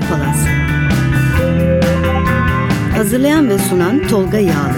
Palası. Hazırlayan ve sunan Tolga Yağlı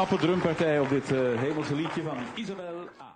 knappe drumpartij op dit eh, hemelse liedje van Isabel A.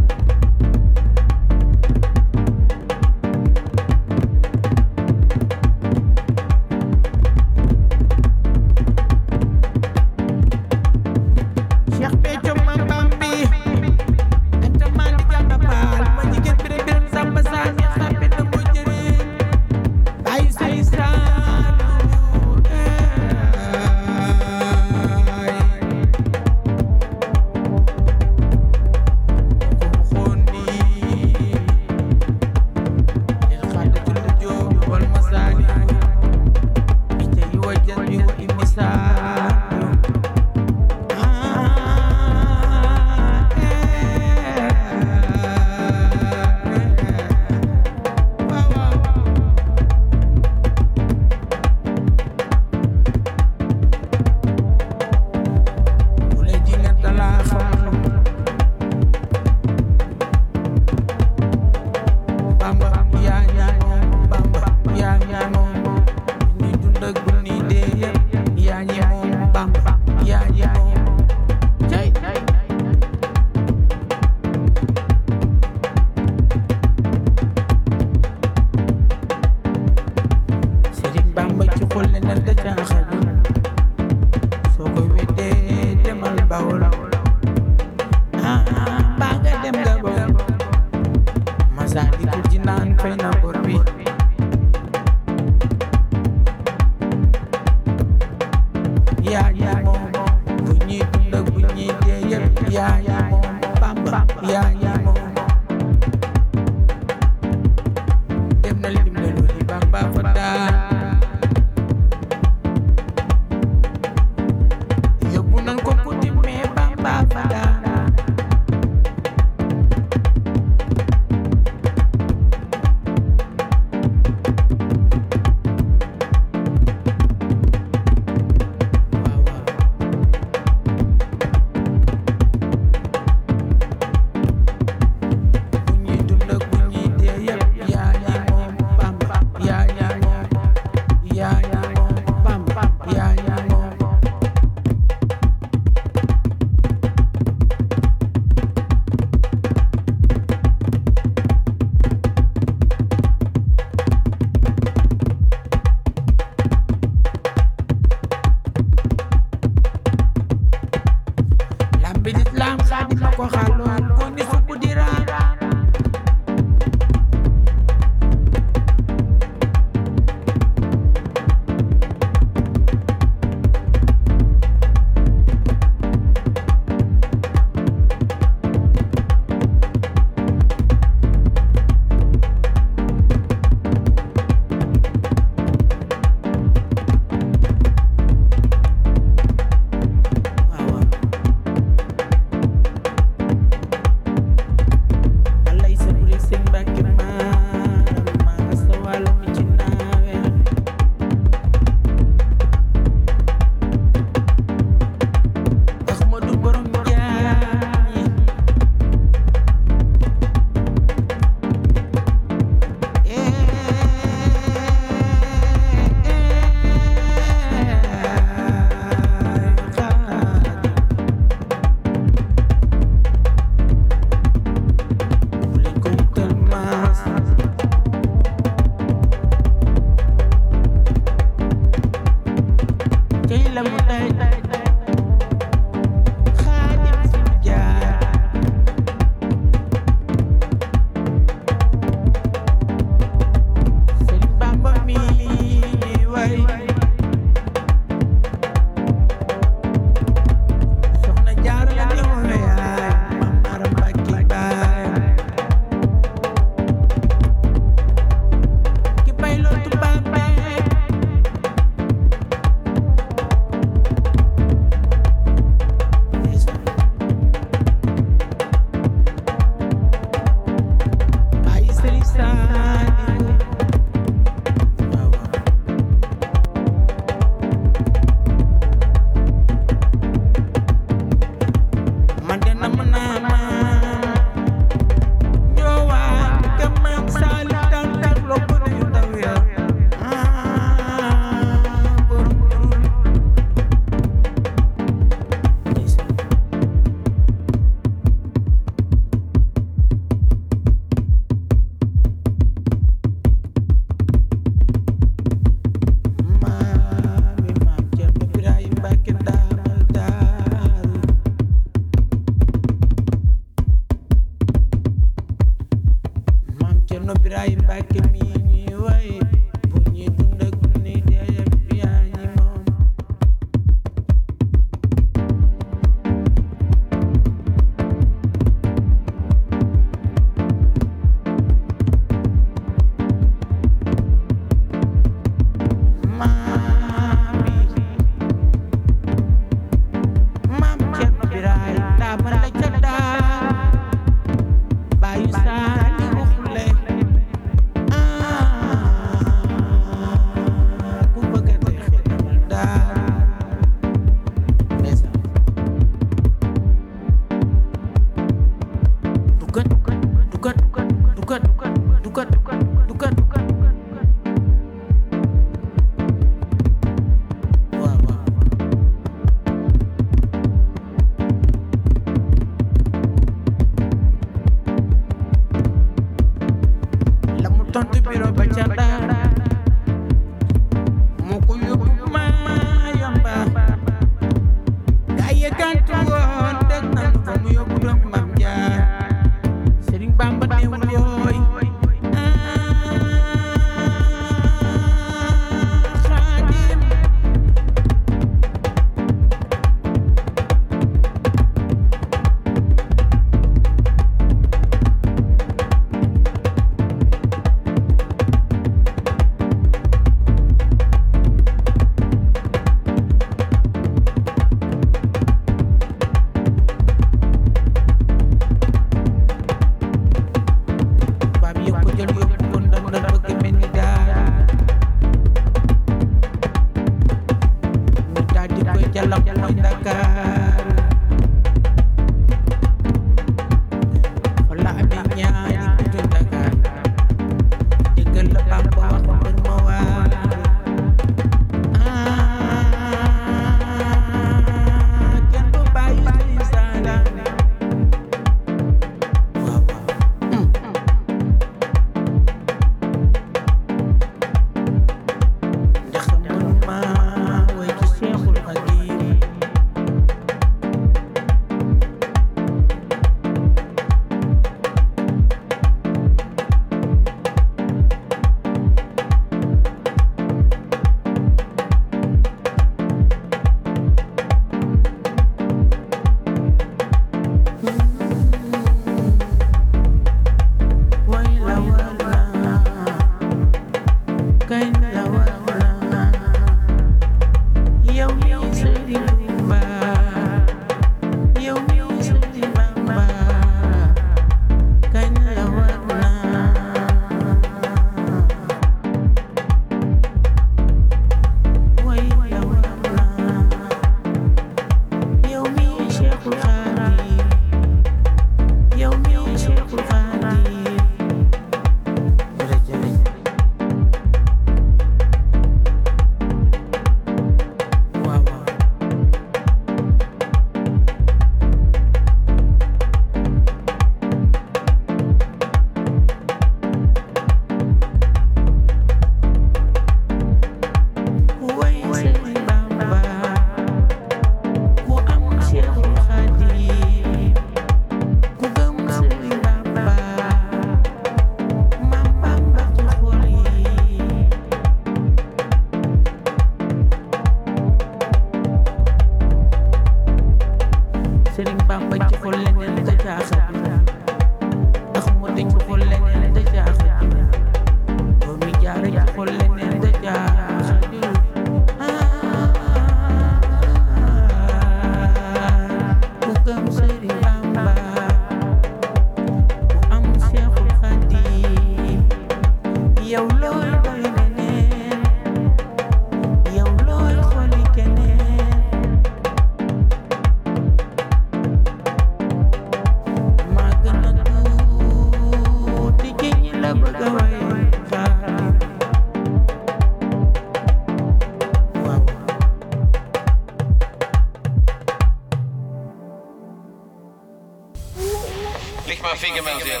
Leg maar een vinger maar زين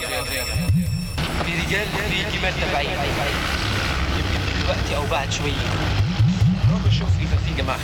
في رجال بيجي مرتبة عين يمكن دلوقتي او بعد شوية روح شوف في فيجا معك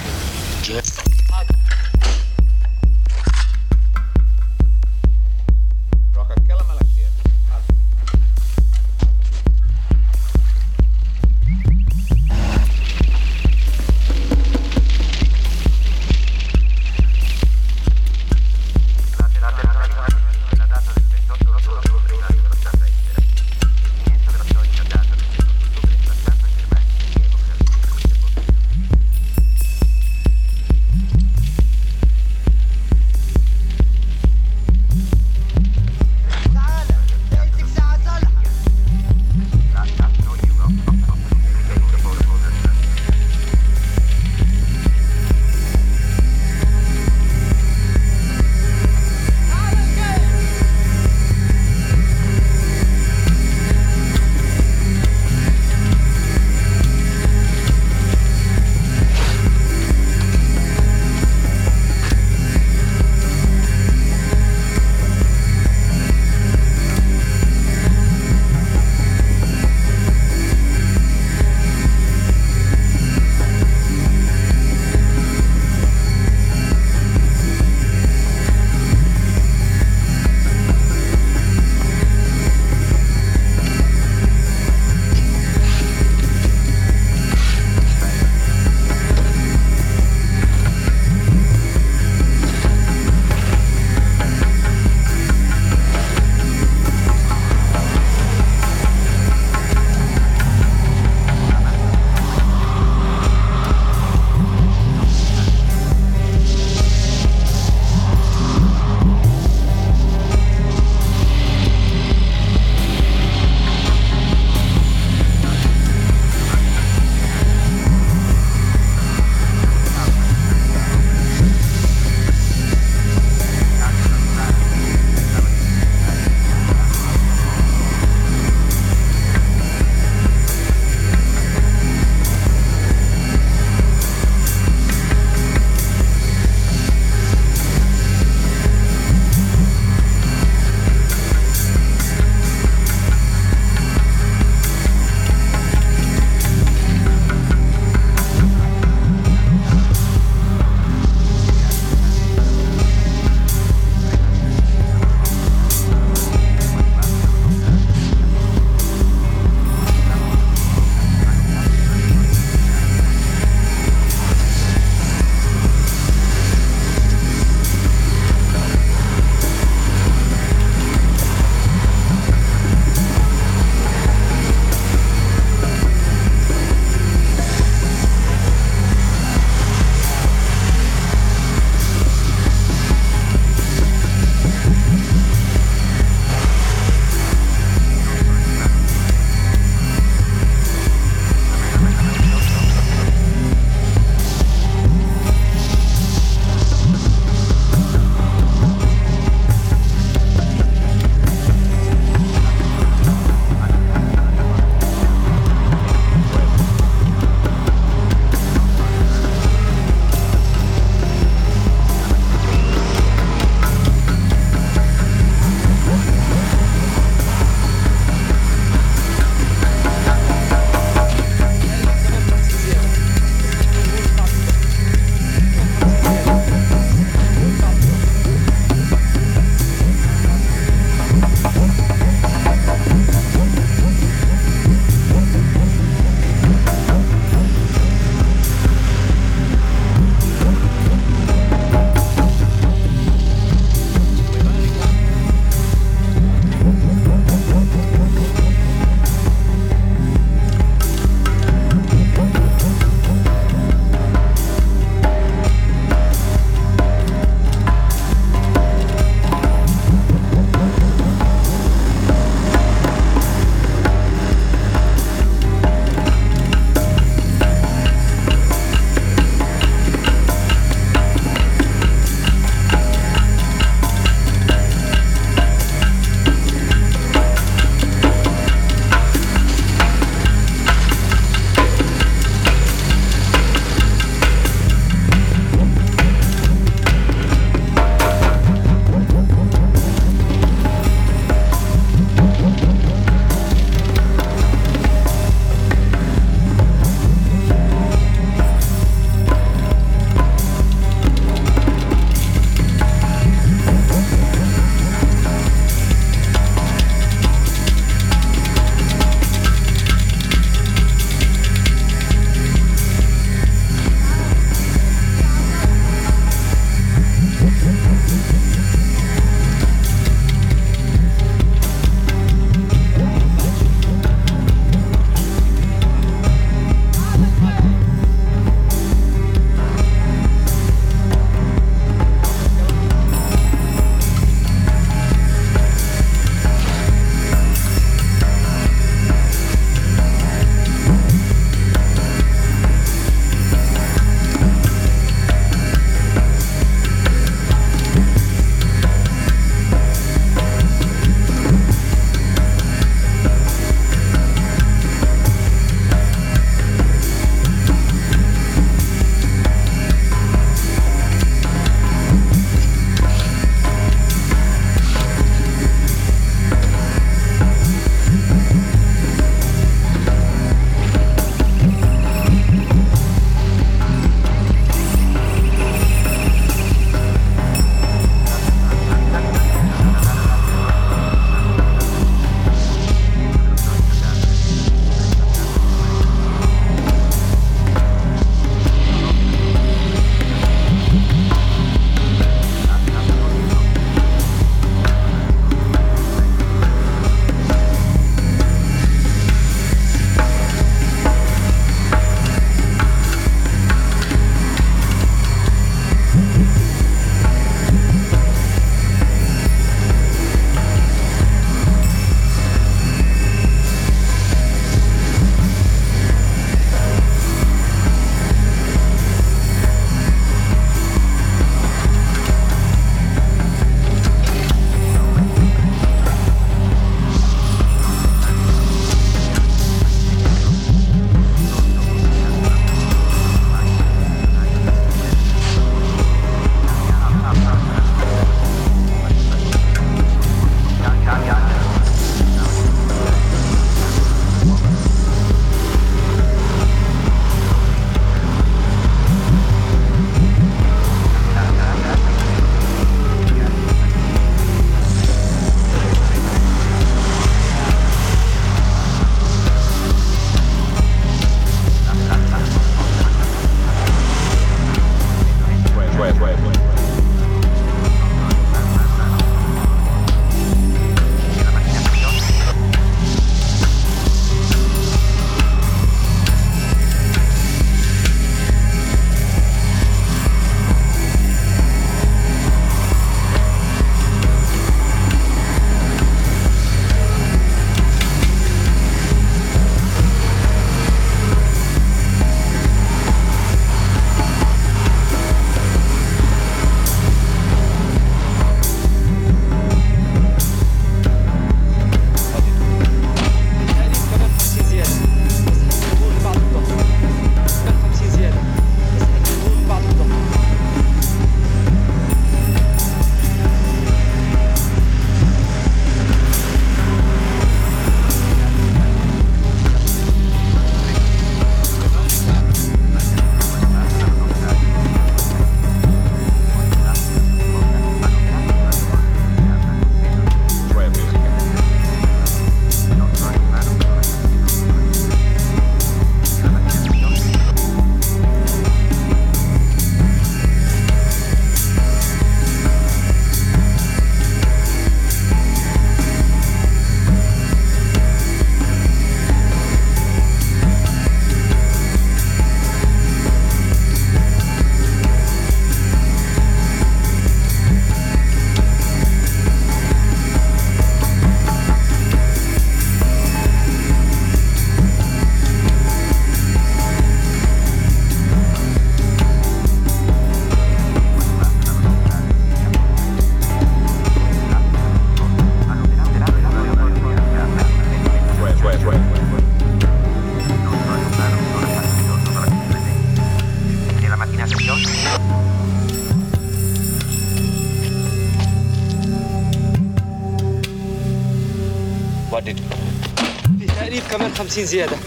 كمان خمسين زيادة.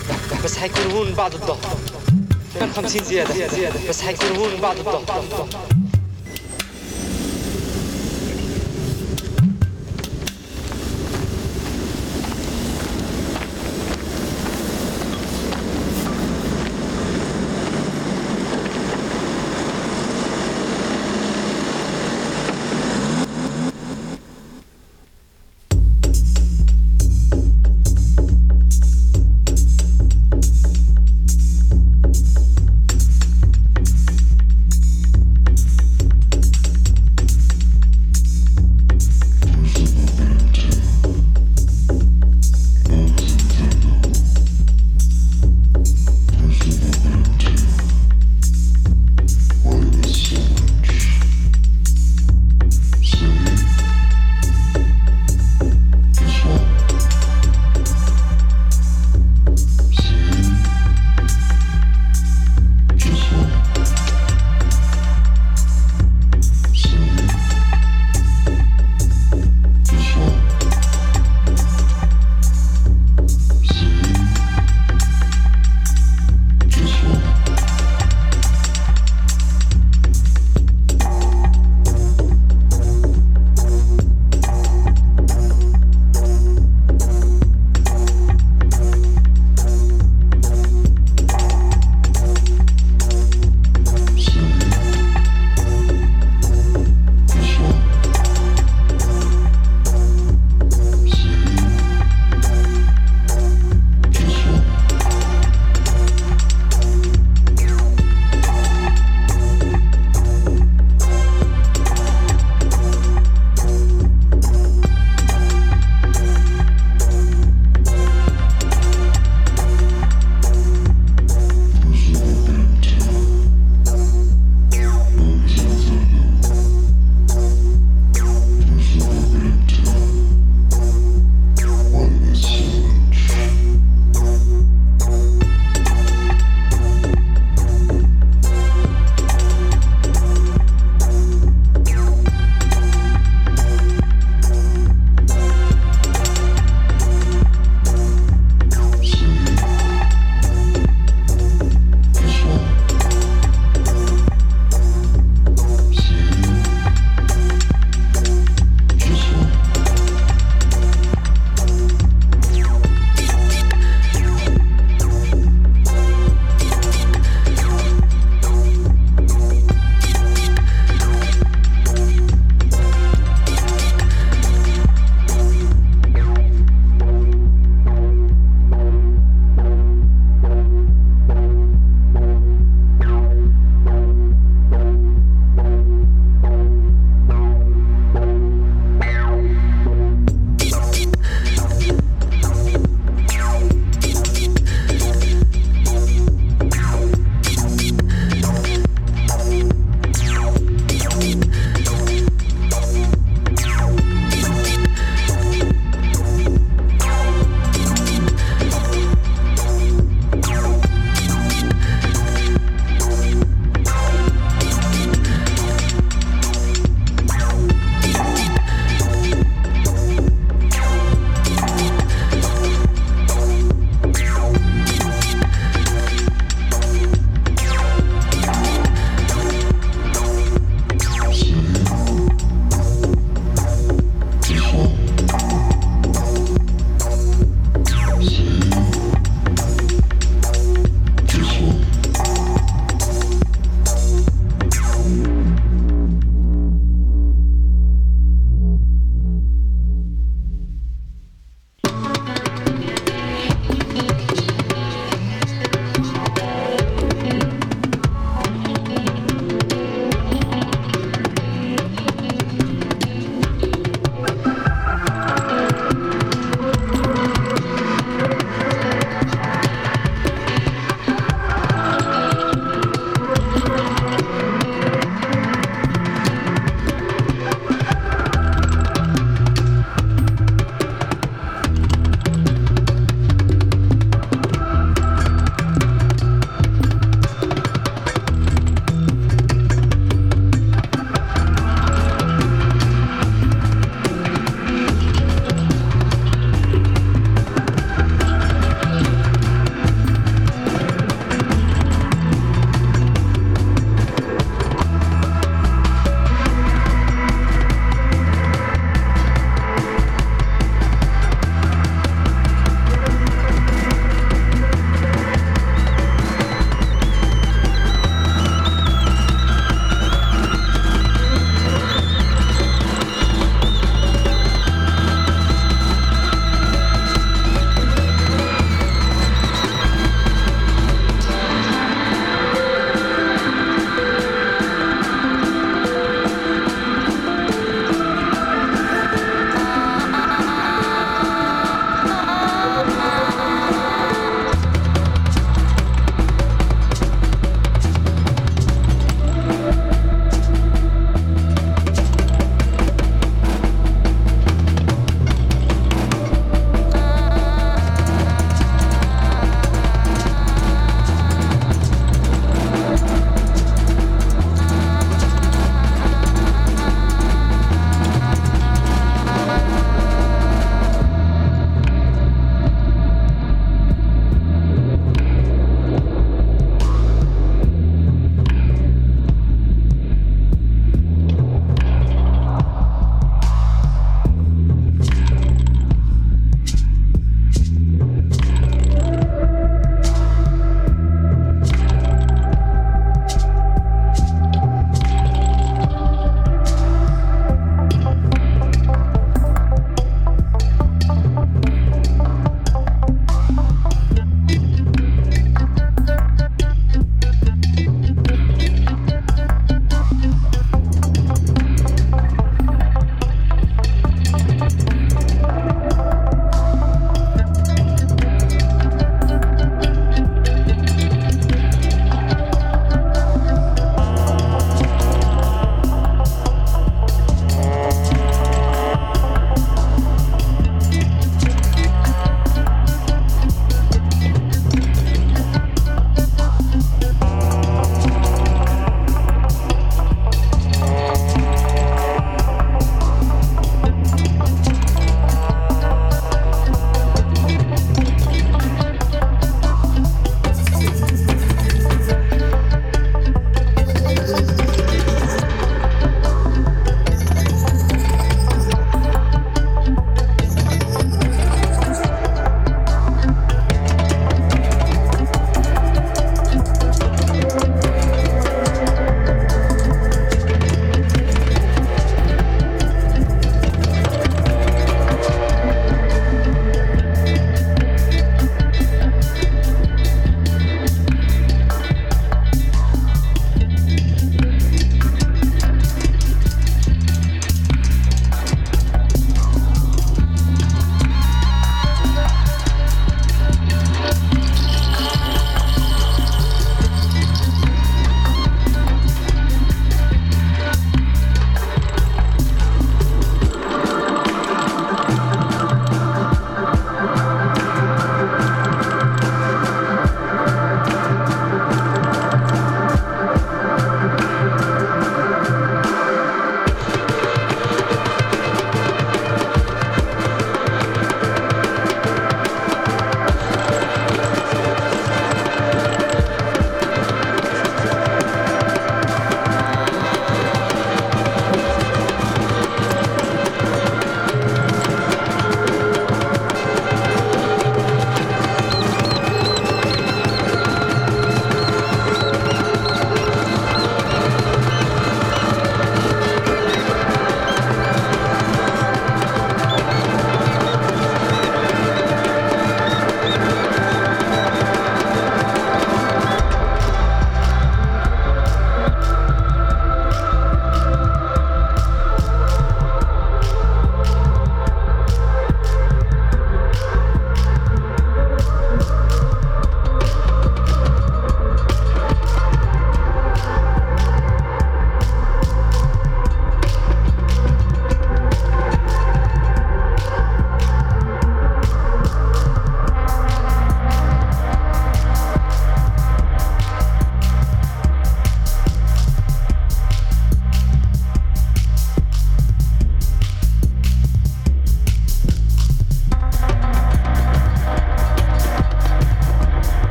بس هيكون هون بعد الظهر كمان خمسين زيادة. بس هيكون هون بعد الظهر